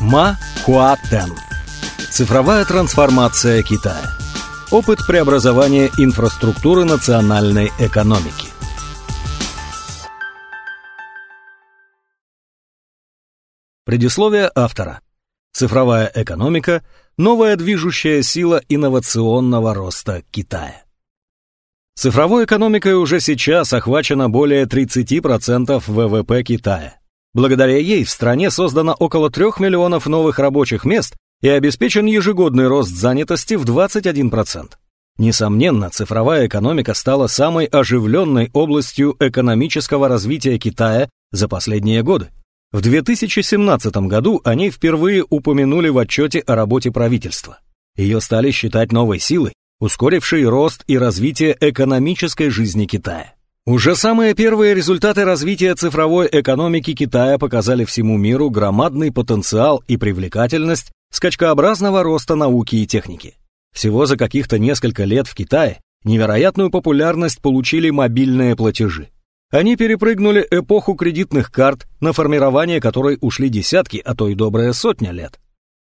Ма Хуатен. Цифровая трансформация Китая. Опыт преобразования инфраструктуры национальной экономики. Предисловие автора. Цифровая экономика – новая движущая сила инновационного роста Китая. Цифровой экономикой уже сейчас охвачено более 30% ВВП Китая. Благодаря ей в стране создано около 3 миллионов новых рабочих мест и обеспечен ежегодный рост занятости в 21%. Несомненно, цифровая экономика стала самой оживленной областью экономического развития Китая за последние годы. В 2017 году они впервые упомянули в отчете о работе правительства. Ее стали считать новой силой, ускорившей рост и развитие экономической жизни Китая. Уже самые первые результаты развития цифровой экономики Китая показали всему миру громадный потенциал и привлекательность скачкообразного роста науки и техники. Всего за каких-то несколько лет в Китае невероятную популярность получили мобильные платежи. Они перепрыгнули эпоху кредитных карт, на формирование которой ушли десятки, а то и добрая сотня лет.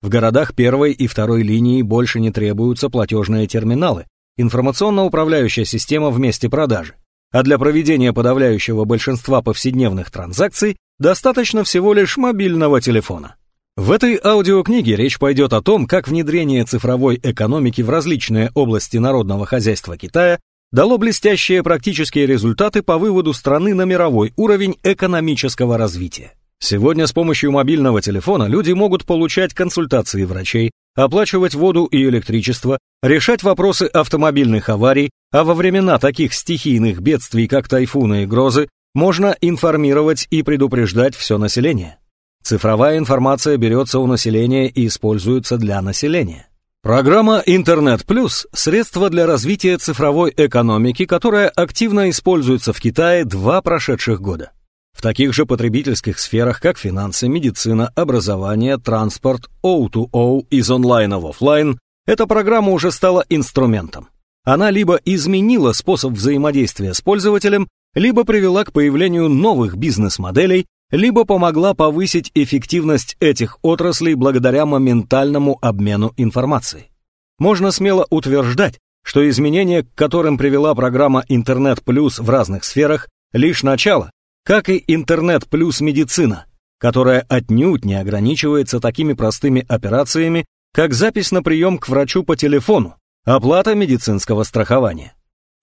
В городах первой и второй линии больше не требуются платежные терминалы, информационно-управляющая система в месте продажи. А для проведения подавляющего большинства повседневных транзакций достаточно всего лишь мобильного телефона. В этой аудиокниге речь пойдет о том, как внедрение цифровой экономики в различные области народного хозяйства Китая дало блестящие практические результаты по выводу страны на мировой уровень экономического развития. Сегодня с помощью мобильного телефона люди могут получать консультации врачей, оплачивать воду и электричество, решать вопросы автомобильных аварий, а во времена таких стихийных бедствий, как тайфуны и грозы, можно информировать и предупреждать все население. Цифровая информация берется у населения и используется для населения. Программа «Интернет Плюс» – средство для развития цифровой экономики, которая активно используется в Китае два прошедших года. В таких же потребительских сферах, как финансы, медицина, образование, транспорт, O2O из онлайна в офлайн, эта программа уже стала инструментом. Она либо изменила способ взаимодействия с пользователем, либо привела к появлению новых бизнес-моделей, либо помогла повысить эффективность этих отраслей благодаря моментальному обмену информацией. Можно смело утверждать, что изменения, к которым привела программа «Интернет плюс» в разных сферах, лишь начало, как и «Интернет плюс медицина», которая отнюдь не ограничивается такими простыми операциями, как запись на прием к врачу по телефону, оплата медицинского страхования.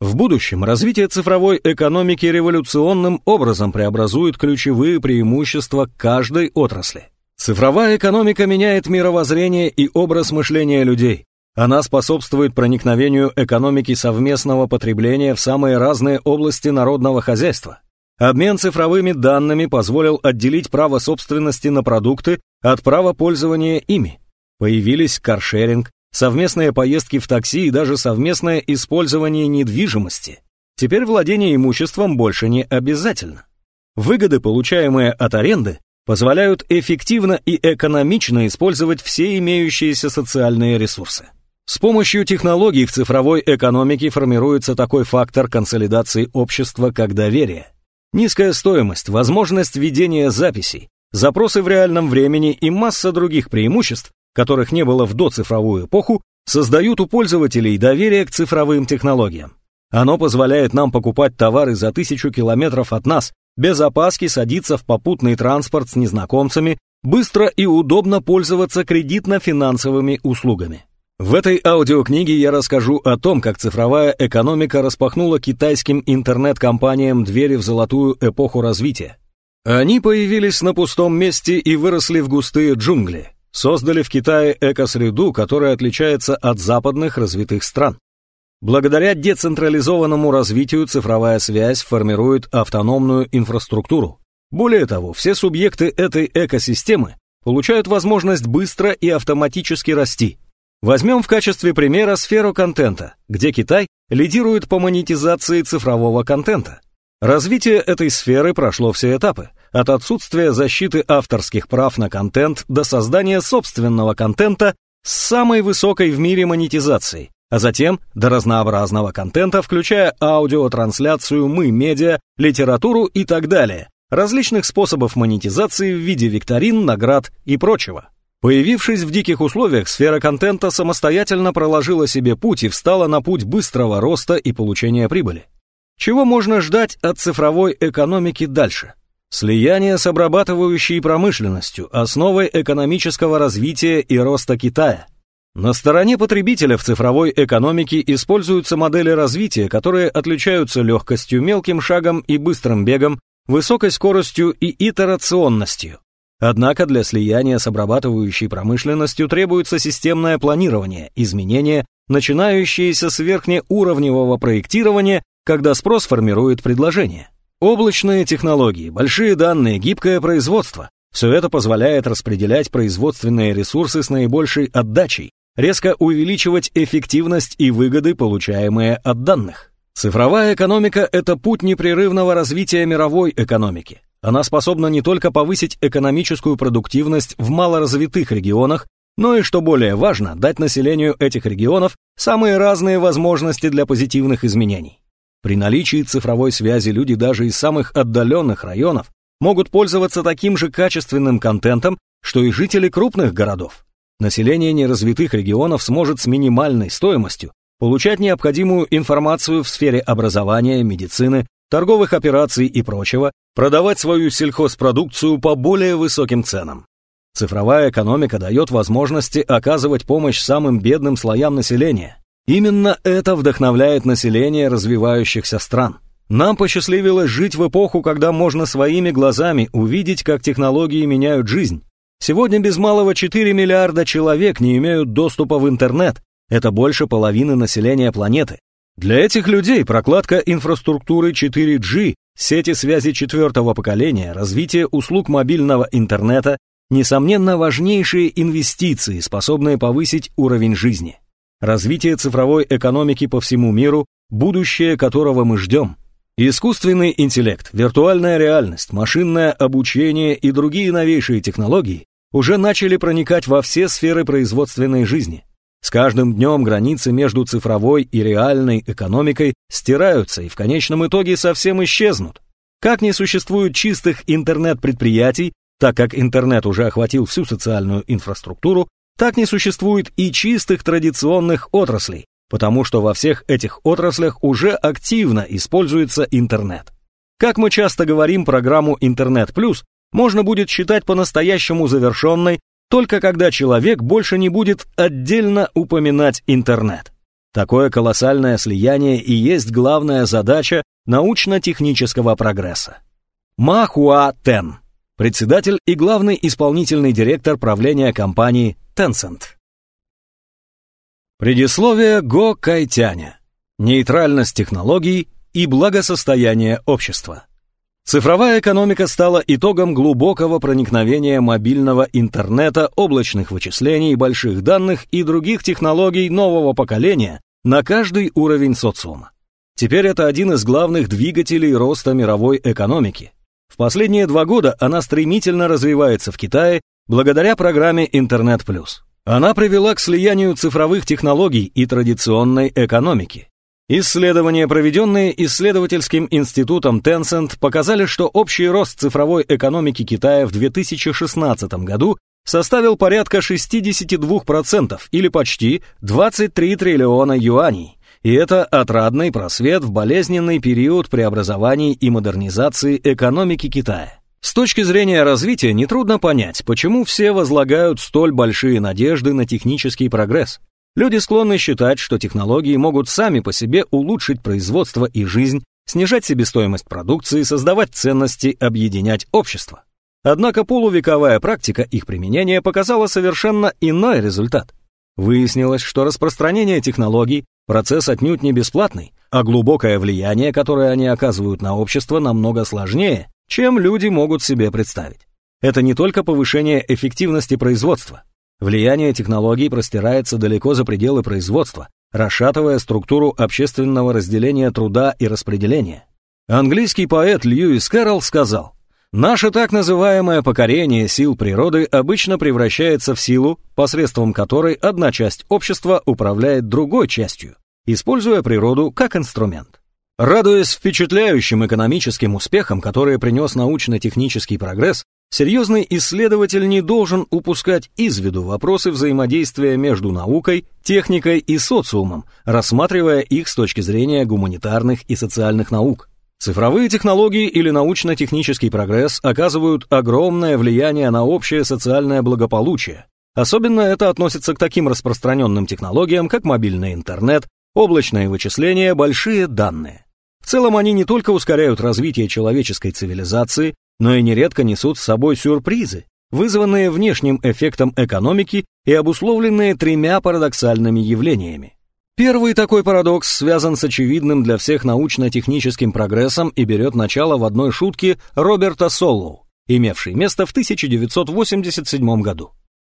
В будущем развитие цифровой экономики революционным образом преобразует ключевые преимущества каждой отрасли. Цифровая экономика меняет мировоззрение и образ мышления людей. Она способствует проникновению экономики совместного потребления в самые разные области народного хозяйства. Обмен цифровыми данными позволил отделить право собственности на продукты от права пользования ими. Появились каршеринг, совместные поездки в такси и даже совместное использование недвижимости. Теперь владение имуществом больше не обязательно. Выгоды, получаемые от аренды, позволяют эффективно и экономично использовать все имеющиеся социальные ресурсы. С помощью технологий в цифровой экономике формируется такой фактор консолидации общества, как доверие. Низкая стоимость, возможность ведения записей, запросы в реальном времени и масса других преимуществ которых не было в доцифровую эпоху, создают у пользователей доверие к цифровым технологиям. Оно позволяет нам покупать товары за тысячу километров от нас, без опаски садиться в попутный транспорт с незнакомцами, быстро и удобно пользоваться кредитно-финансовыми услугами. В этой аудиокниге я расскажу о том, как цифровая экономика распахнула китайским интернет-компаниям двери в золотую эпоху развития. Они появились на пустом месте и выросли в густые джунгли, создали в Китае экосреду, которая отличается от западных развитых стран. Благодаря децентрализованному развитию цифровая связь формирует автономную инфраструктуру. Более того, все субъекты этой экосистемы получают возможность быстро и автоматически расти. Возьмем в качестве примера сферу контента, где Китай лидирует по монетизации цифрового контента. Развитие этой сферы прошло все этапы, от отсутствия защиты авторских прав на контент до создания собственного контента с самой высокой в мире монетизацией, а затем до разнообразного контента, включая аудиотрансляцию, мы, медиа, литературу и так далее, различных способов монетизации в виде викторин, наград и прочего. Появившись в диких условиях, сфера контента самостоятельно проложила себе путь и встала на путь быстрого роста и получения прибыли. Чего можно ждать от цифровой экономики дальше? Слияние с обрабатывающей промышленностью, основой экономического развития и роста Китая. На стороне потребителя в цифровой экономике используются модели развития, которые отличаются легкостью, мелким шагом и быстрым бегом, высокой скоростью и итерационностью. Однако для слияния с обрабатывающей промышленностью требуется системное планирование, изменения, начинающиеся с верхнеуровневого проектирования, когда спрос формирует предложение. Облачные технологии, большие данные, гибкое производство – все это позволяет распределять производственные ресурсы с наибольшей отдачей, резко увеличивать эффективность и выгоды, получаемые от данных. Цифровая экономика – это путь непрерывного развития мировой экономики. Она способна не только повысить экономическую продуктивность в малоразвитых регионах, но и, что более важно, дать населению этих регионов самые разные возможности для позитивных изменений. При наличии цифровой связи люди даже из самых отдаленных районов могут пользоваться таким же качественным контентом, что и жители крупных городов. Население неразвитых регионов сможет с минимальной стоимостью получать необходимую информацию в сфере образования, медицины, торговых операций и прочего, продавать свою сельхозпродукцию по более высоким ценам. Цифровая экономика дает возможности оказывать помощь самым бедным слоям населения. Именно это вдохновляет население развивающихся стран. Нам посчастливилось жить в эпоху, когда можно своими глазами увидеть, как технологии меняют жизнь. Сегодня без малого 4 миллиарда человек не имеют доступа в интернет. Это больше половины населения планеты. Для этих людей прокладка инфраструктуры 4G, сети связи четвертого поколения, развитие услуг мобильного интернета – несомненно важнейшие инвестиции, способные повысить уровень жизни. Развитие цифровой экономики по всему миру – будущее которого мы ждем. Искусственный интеллект, виртуальная реальность, машинное обучение и другие новейшие технологии уже начали проникать во все сферы производственной жизни. С каждым днем границы между цифровой и реальной экономикой стираются и в конечном итоге совсем исчезнут. Как не существует чистых интернет-предприятий, так как интернет уже охватил всю социальную инфраструктуру, так не существует и чистых традиционных отраслей, потому что во всех этих отраслях уже активно используется интернет. Как мы часто говорим, программу «Интернет плюс» можно будет считать по-настоящему завершенной только когда человек больше не будет отдельно упоминать интернет. Такое колоссальное слияние и есть главная задача научно-технического прогресса. Ма Хуа Тен, председатель и главный исполнительный директор правления компании Tencent. Предисловие Го Кайтяня. Нейтральность технологий и благосостояние общества. Цифровая экономика стала итогом глубокого проникновения мобильного интернета, облачных вычислений, больших данных и других технологий нового поколения на каждый уровень социума. Теперь это один из главных двигателей роста мировой экономики. В последние два года она стремительно развивается в Китае благодаря программе «Интернет плюс». Она привела к слиянию цифровых технологий и традиционной экономики. Исследования, проведенные исследовательским институтом Tencent, показали, что общий рост цифровой экономики Китая в 2016 году составил порядка 62% или почти 23 триллиона юаней. И это отрадный просвет в болезненный период преобразований и модернизации экономики Китая. С точки зрения развития нетрудно понять, почему все возлагают столь большие надежды на технический прогресс. Люди склонны считать, что технологии могут сами по себе улучшить производство и жизнь, снижать себестоимость продукции, создавать ценности, объединять общество. Однако полувековая практика их применения показала совершенно иной результат. Выяснилось, что распространение технологий – процесс отнюдь не бесплатный, а глубокое влияние, которое они оказывают на общество, намного сложнее, чем люди могут себе представить. Это не только повышение эффективности производства, Влияние технологий простирается далеко за пределы производства, расшатывая структуру общественного разделения труда и распределения. Английский поэт Льюис Кэрролл сказал, «Наше так называемое покорение сил природы обычно превращается в силу, посредством которой одна часть общества управляет другой частью, используя природу как инструмент». Радуясь впечатляющим экономическим успехам, которые принес научно-технический прогресс, Серьезный исследователь не должен упускать из виду вопросы взаимодействия между наукой, техникой и социумом, рассматривая их с точки зрения гуманитарных и социальных наук. Цифровые технологии или научно-технический прогресс оказывают огромное влияние на общее социальное благополучие. Особенно это относится к таким распространенным технологиям, как мобильный интернет, облачные вычисления, большие данные. В целом они не только ускоряют развитие человеческой цивилизации, но и нередко несут с собой сюрпризы, вызванные внешним эффектом экономики и обусловленные тремя парадоксальными явлениями. Первый такой парадокс связан с очевидным для всех научно-техническим прогрессом и берет начало в одной шутке Роберта Соллоу, имевшей место в 1987 году.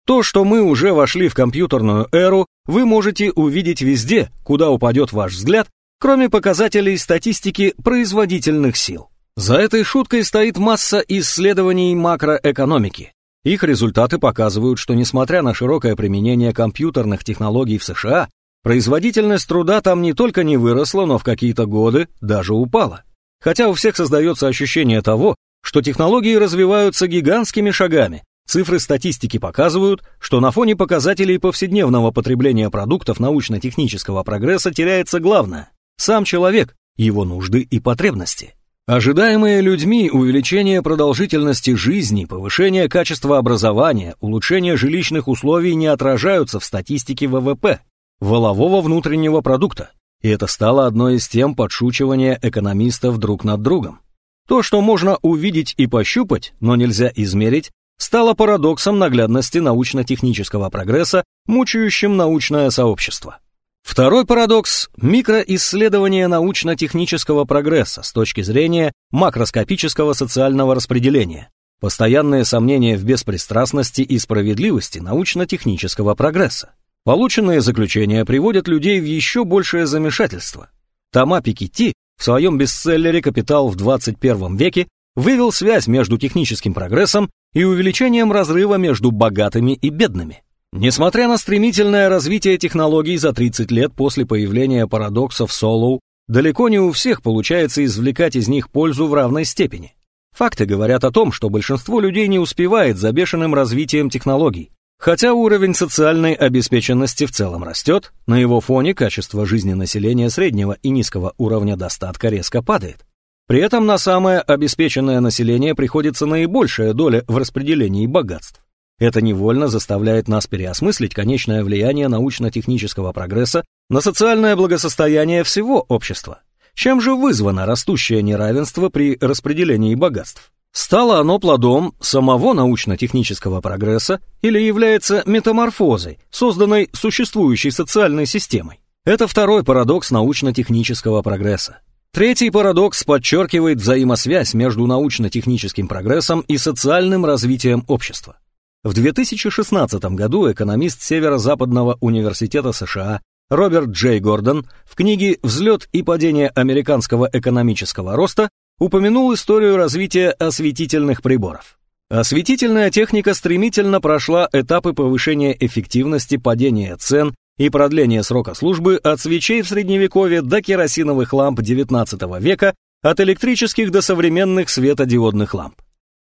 То, что мы уже вошли в компьютерную эру, вы можете увидеть везде, куда упадет ваш взгляд, кроме показателей статистики производительных сил. За этой шуткой стоит масса исследований макроэкономики. Их результаты показывают, что несмотря на широкое применение компьютерных технологий в США, производительность труда там не только не выросла, но в какие-то годы даже упала. Хотя у всех создается ощущение того, что технологии развиваются гигантскими шагами, цифры статистики показывают, что на фоне показателей повседневного потребления продуктов научно-технического прогресса теряется главное – сам человек, его нужды и потребности. Ожидаемые людьми увеличение продолжительности жизни, повышение качества образования, улучшение жилищных условий не отражаются в статистике ВВП, волового внутреннего продукта, и это стало одной из тем подшучивания экономистов друг над другом. То, что можно увидеть и пощупать, но нельзя измерить, стало парадоксом наглядности научно-технического прогресса, мучающим научное сообщество. Второй парадокс – микроисследование научно-технического прогресса с точки зрения макроскопического социального распределения, постоянные сомнения в беспристрастности и справедливости научно-технического прогресса. Полученные заключения приводят людей в еще большее замешательство. Тома Пикетти в своем бестселлере «Капитал в 21 веке» вывел связь между техническим прогрессом и увеличением разрыва между богатыми и бедными. Несмотря на стремительное развитие технологий за 30 лет после появления парадоксов Солоу, далеко не у всех получается извлекать из них пользу в равной степени. Факты говорят о том, что большинство людей не успевает за бешеным развитием технологий. Хотя уровень социальной обеспеченности в целом растет, на его фоне качество жизни населения среднего и низкого уровня достатка резко падает. При этом на самое обеспеченное население приходится наибольшая доля в распределении богатств. Это невольно заставляет нас переосмыслить конечное влияние научно-технического прогресса на социальное благосостояние всего общества. Чем же вызвано растущее неравенство при распределении богатств? Стало оно плодом самого научно-технического прогресса или является метаморфозой, созданной существующей социальной системой? Это второй парадокс научно-технического прогресса. Третий парадокс подчеркивает взаимосвязь между научно-техническим прогрессом и социальным развитием общества. В 2016 году экономист Северо-Западного университета США Роберт Джей Гордон в книге «Взлет и падение американского экономического роста» упомянул историю развития осветительных приборов. Осветительная техника стремительно прошла этапы повышения эффективности, падения цен и продления срока службы от свечей в Средневековье до керосиновых ламп XIX века, от электрических до современных светодиодных ламп.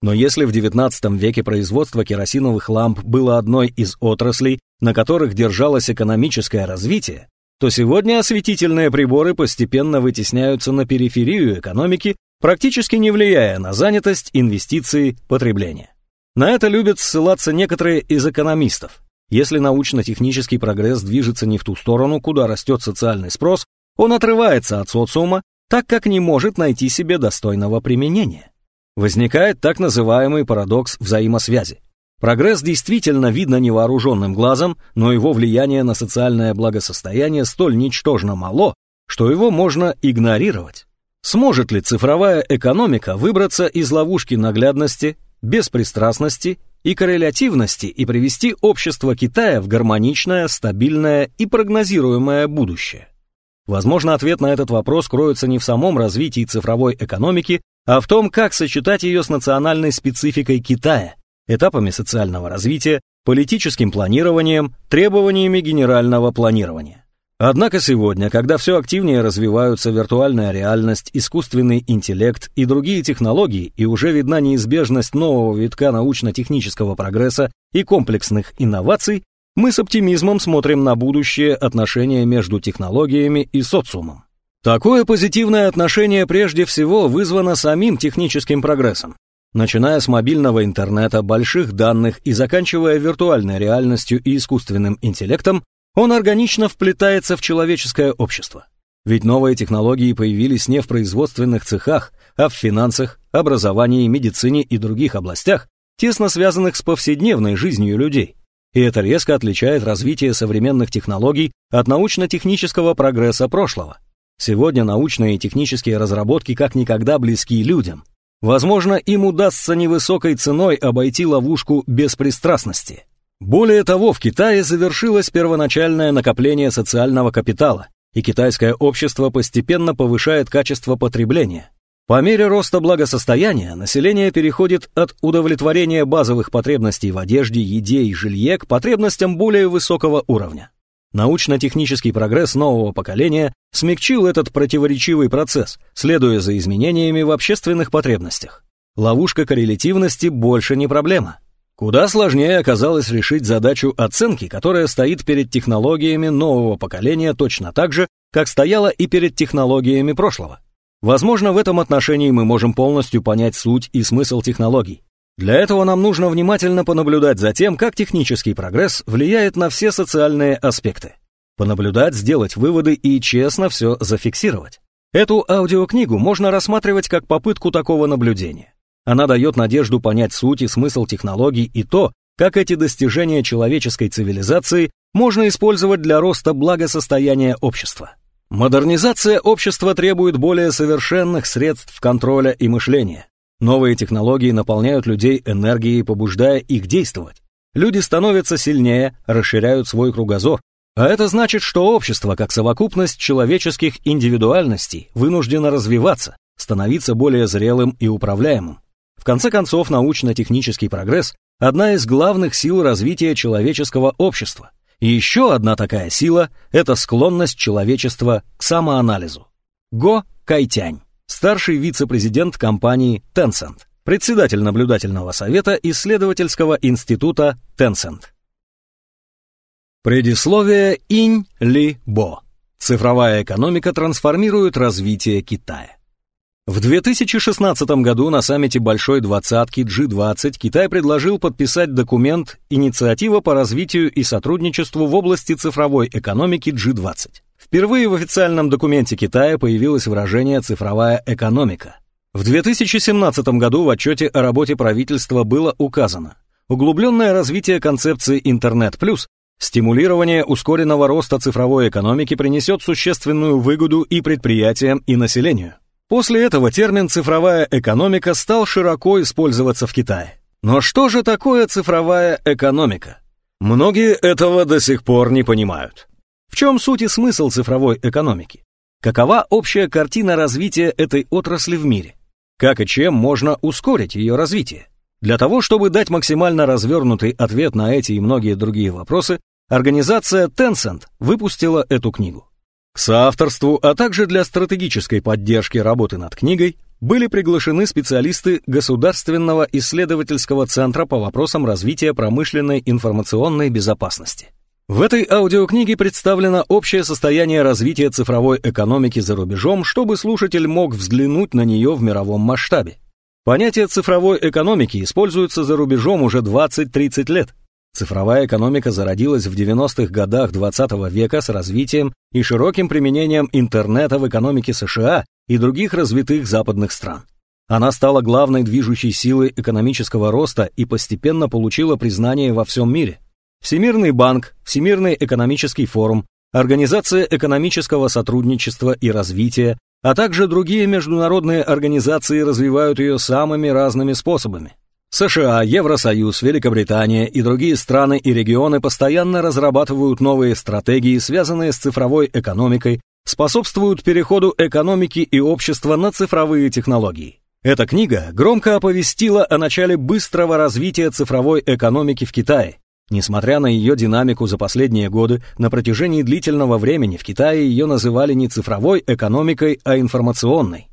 Но если в XIX веке производство керосиновых ламп было одной из отраслей, на которых держалось экономическое развитие, то сегодня осветительные приборы постепенно вытесняются на периферию экономики, практически не влияя на занятость, инвестиции, потребление. На это любят ссылаться некоторые из экономистов. Если научно-технический прогресс движется не в ту сторону, куда растет социальный спрос, он отрывается от социума, так как не может найти себе достойного применения. Возникает так называемый парадокс взаимосвязи. Прогресс действительно видно невооруженным глазом, но его влияние на социальное благосостояние столь ничтожно мало, что его можно игнорировать. Сможет ли цифровая экономика выбраться из ловушки наглядности, беспристрастности и коррелятивности и привести общество Китая в гармоничное, стабильное и прогнозируемое будущее? Возможно, ответ на этот вопрос кроется не в самом развитии цифровой экономики, а в том, как сочетать ее с национальной спецификой Китая, этапами социального развития, политическим планированием, требованиями генерального планирования. Однако сегодня, когда все активнее развиваются виртуальная реальность, искусственный интеллект и другие технологии, и уже видна неизбежность нового витка научно-технического прогресса и комплексных инноваций, мы с оптимизмом смотрим на будущее отношения между технологиями и социумом. Такое позитивное отношение прежде всего вызвано самим техническим прогрессом. Начиная с мобильного интернета, больших данных и заканчивая виртуальной реальностью и искусственным интеллектом, он органично вплетается в человеческое общество. Ведь новые технологии появились не в производственных цехах, а в финансах, образовании, медицине и других областях, тесно связанных с повседневной жизнью людей. И это резко отличает развитие современных технологий от научно-технического прогресса прошлого. Сегодня научные и технические разработки как никогда близки людям. Возможно, им удастся невысокой ценой обойти ловушку беспристрастности. Более того, в Китае завершилось первоначальное накопление социального капитала, и китайское общество постепенно повышает качество потребления. По мере роста благосостояния население переходит от удовлетворения базовых потребностей в одежде, еде и жилье к потребностям более высокого уровня. Научно-технический прогресс нового поколения смягчил этот противоречивый процесс, следуя за изменениями в общественных потребностях. Ловушка коррелятивности больше не проблема. Куда сложнее оказалось решить задачу оценки, которая стоит перед технологиями нового поколения точно так же, как стояла и перед технологиями прошлого. Возможно, в этом отношении мы можем полностью понять суть и смысл технологий. Для этого нам нужно внимательно понаблюдать за тем, как технический прогресс влияет на все социальные аспекты. Понаблюдать, сделать выводы и честно все зафиксировать. Эту аудиокнигу можно рассматривать как попытку такого наблюдения. Она дает надежду понять суть и смысл технологий и то, как эти достижения человеческой цивилизации можно использовать для роста благосостояния общества. Модернизация общества требует более совершенных средств контроля и мышления. Новые технологии наполняют людей энергией, побуждая их действовать. Люди становятся сильнее, расширяют свой кругозор. А это значит, что общество, как совокупность человеческих индивидуальностей, вынуждено развиваться, становиться более зрелым и управляемым. В конце концов, научно-технический прогресс – одна из главных сил развития человеческого общества. Еще одна такая сила – это склонность человечества к самоанализу. Го Кайтянь, старший вице-президент компании Tencent, председатель наблюдательного совета исследовательского института Tencent. Предисловие Инь Ли Бо. Цифровая экономика трансформирует развитие Китая. В 2016 году на саммите Большой двадцатки G20 Китай предложил подписать документ «Инициатива по развитию и сотрудничеству в области цифровой экономики G20». Впервые в официальном документе Китая появилось выражение «цифровая экономика». В 2017 году в отчете о работе правительства было указано углубленное развитие концепции «Интернет плюс», стимулирование ускоренного роста цифровой экономики принесет существенную выгоду и предприятиям, и населению. После этого термин «цифровая экономика» стал широко использоваться в Китае. Но что же такое цифровая экономика? Многие этого до сих пор не понимают. В чем суть и смысл цифровой экономики? Какова общая картина развития этой отрасли в мире? Как и чем можно ускорить ее развитие? Для того, чтобы дать максимально развернутый ответ на эти и многие другие вопросы, организация Tencent выпустила эту книгу. К соавторству, а также для стратегической поддержки работы над книгой были приглашены специалисты Государственного исследовательского центра по вопросам развития промышленной информационной безопасности. В этой аудиокниге представлено общее состояние развития цифровой экономики за рубежом, чтобы слушатель мог взглянуть на нее в мировом масштабе. Понятие цифровой экономики используется за рубежом уже 20-30 лет. Цифровая экономика зародилась в 90-х годах 20 -го века с развитием и широким применением интернета в экономике США и других развитых западных стран. Она стала главной движущей силой экономического роста и постепенно получила признание во всем мире. Всемирный банк, Всемирный экономический форум, Организация экономического сотрудничества и развития, а также другие международные организации развивают ее самыми разными способами. США, Евросоюз, Великобритания и другие страны и регионы постоянно разрабатывают новые стратегии, связанные с цифровой экономикой, способствуют переходу экономики и общества на цифровые технологии. Эта книга громко оповестила о начале быстрого развития цифровой экономики в Китае, Несмотря на ее динамику за последние годы, на протяжении длительного времени в Китае ее называли не цифровой экономикой, а информационной.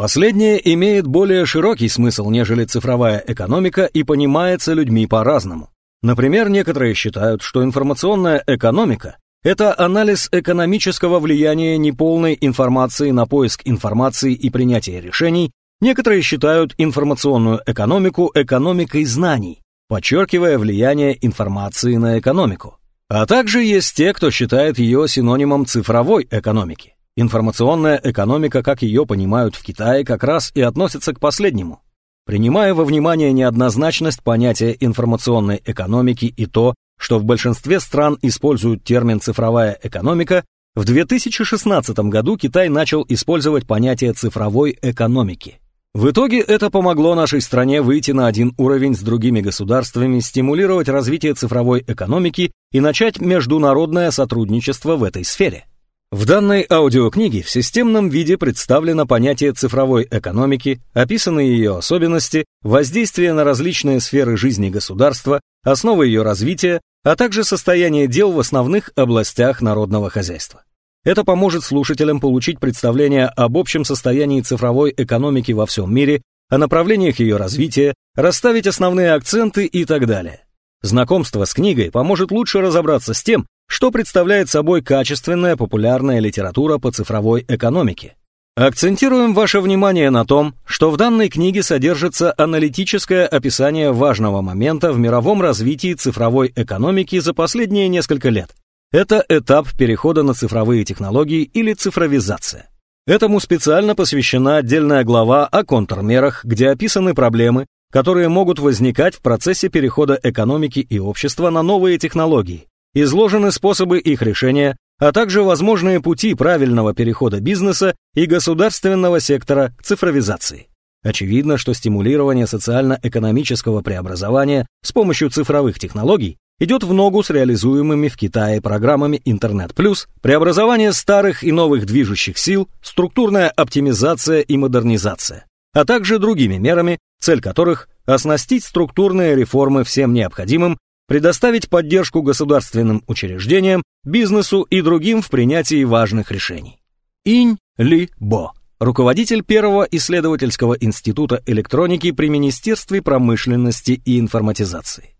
Последнее имеет более широкий смысл, нежели цифровая экономика и понимается людьми по-разному. Например, некоторые считают, что информационная экономика – это анализ экономического влияния неполной информации на поиск информации и принятие решений, некоторые считают информационную экономику экономикой знаний, подчеркивая влияние информации на экономику. А также есть те, кто считает ее синонимом цифровой экономики. Информационная экономика, как ее понимают в Китае, как раз и относится к последнему. Принимая во внимание неоднозначность понятия информационной экономики и то, что в большинстве стран используют термин «цифровая экономика», в 2016 году Китай начал использовать понятие цифровой экономики. В итоге это помогло нашей стране выйти на один уровень с другими государствами, стимулировать развитие цифровой экономики и начать международное сотрудничество в этой сфере. В данной аудиокниге в системном виде представлено понятие цифровой экономики, описаны ее особенности, воздействие на различные сферы жизни государства, основы ее развития, а также состояние дел в основных областях народного хозяйства. Это поможет слушателям получить представление об общем состоянии цифровой экономики во всем мире, о направлениях ее развития, расставить основные акценты и так далее. Знакомство с книгой поможет лучше разобраться с тем, что представляет собой качественная популярная литература по цифровой экономике. Акцентируем ваше внимание на том, что в данной книге содержится аналитическое описание важного момента в мировом развитии цифровой экономики за последние несколько лет. Это этап перехода на цифровые технологии или цифровизация. Этому специально посвящена отдельная глава о контрмерах, где описаны проблемы, которые могут возникать в процессе перехода экономики и общества на новые технологии, изложены способы их решения, а также возможные пути правильного перехода бизнеса и государственного сектора к цифровизации. Очевидно, что стимулирование социально-экономического преобразования с помощью цифровых технологий идет в ногу с реализуемыми в Китае программами «Интернет плюс», преобразование старых и новых движущих сил, структурная оптимизация и модернизация, а также другими мерами, цель которых – оснастить структурные реформы всем необходимым, предоставить поддержку государственным учреждениям, бизнесу и другим в принятии важных решений. Инь Ли Бо, руководитель первого исследовательского института электроники при Министерстве промышленности и информатизации.